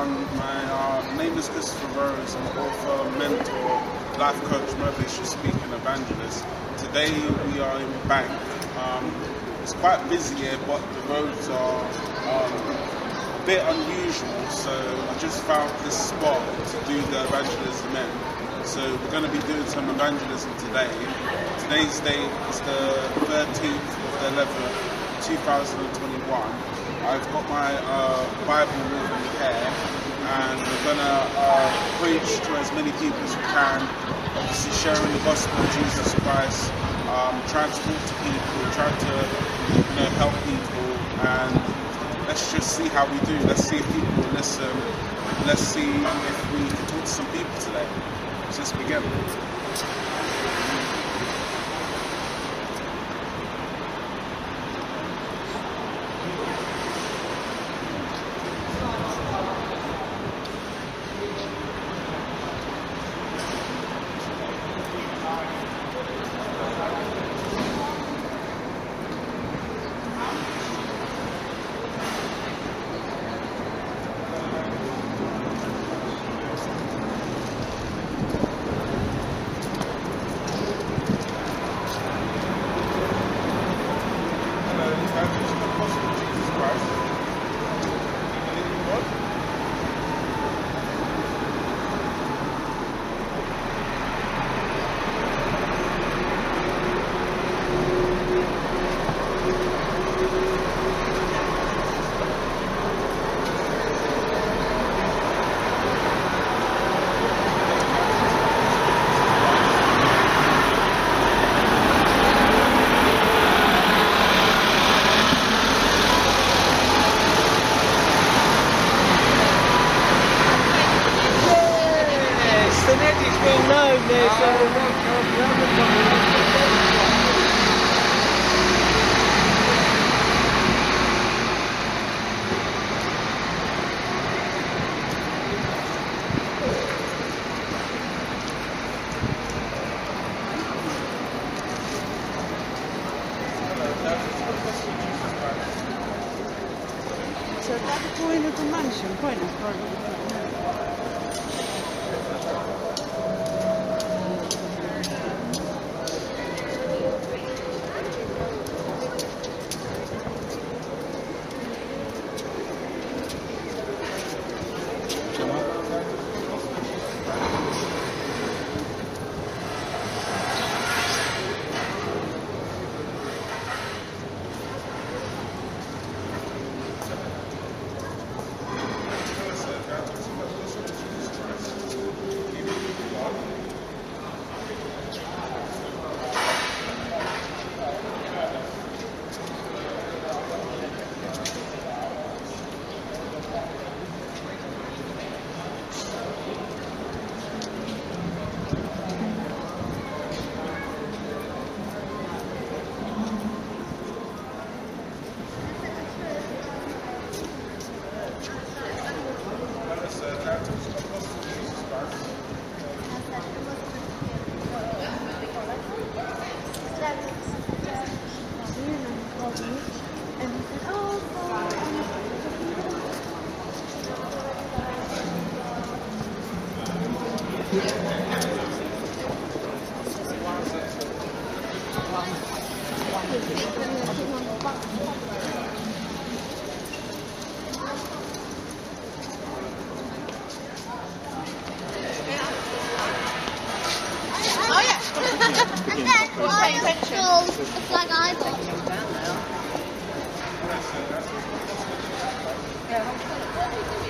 everyone. My uh, name is Christopher Rose. I'm author, mentor, life coach, motivational speaker, and evangelist. Today we are in Bank. Um, it's quite busy here, but the roads are um, a bit unusual. So I just found this spot to do the evangelism in. So we're going to be doing some evangelism today. Today's date is the 13th of the 11th, 2021. I've got my uh, Bible with me here, and we're gonna uh, preach to as many people as we can. Obviously, sharing the gospel of Jesus Christ, um, trying to talk to people, trying to you know help people, and let's just see how we do. Let's see if people listen. Let's see if we can talk to some people today. Let's just begin. Yes, the net is well known there, so So that's going to the É.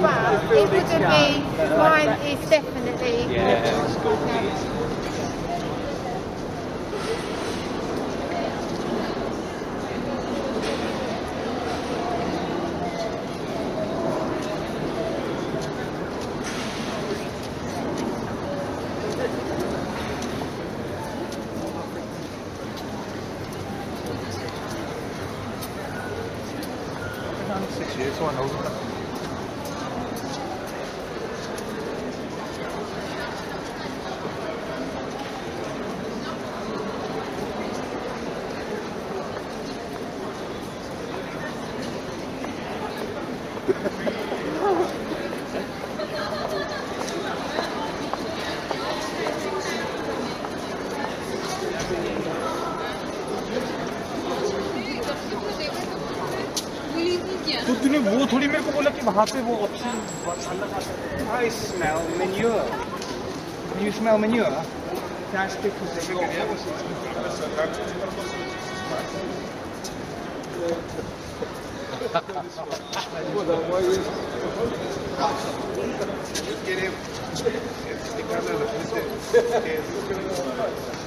but it would have been, mine is definitely. Yeah, Six years, one over. तो को बोला कि वहाँ पे वो option I smell manure. You smell manure? That's because they go Hello, sir. Can I talk to the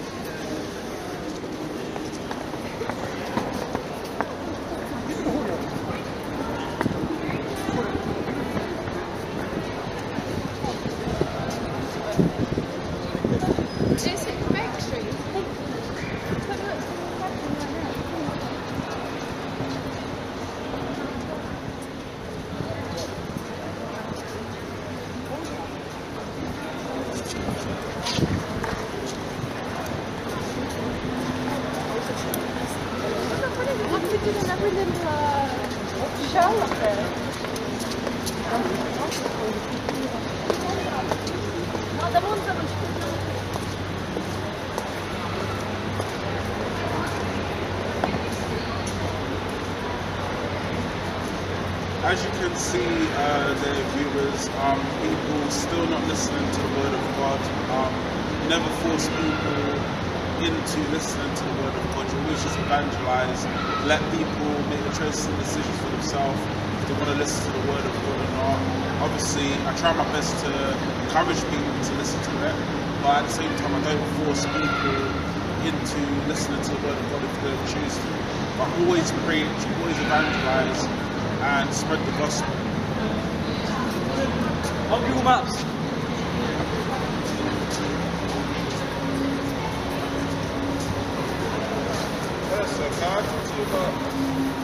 As you can see, uh, the viewers, um, people still not listening to the word of God. Um, never force people into listening to the word of God. You always just evangelize, let people make the choices and decisions for themselves if they want to listen to the word of God or not. Obviously, I try my best to encourage people to listen to it, but at the same time, I don't force people into listening to the word of God if they choose to. But always preach, always evangelize, and spread the gospel. On Google Maps. secar, cultivar. Tá, tipo,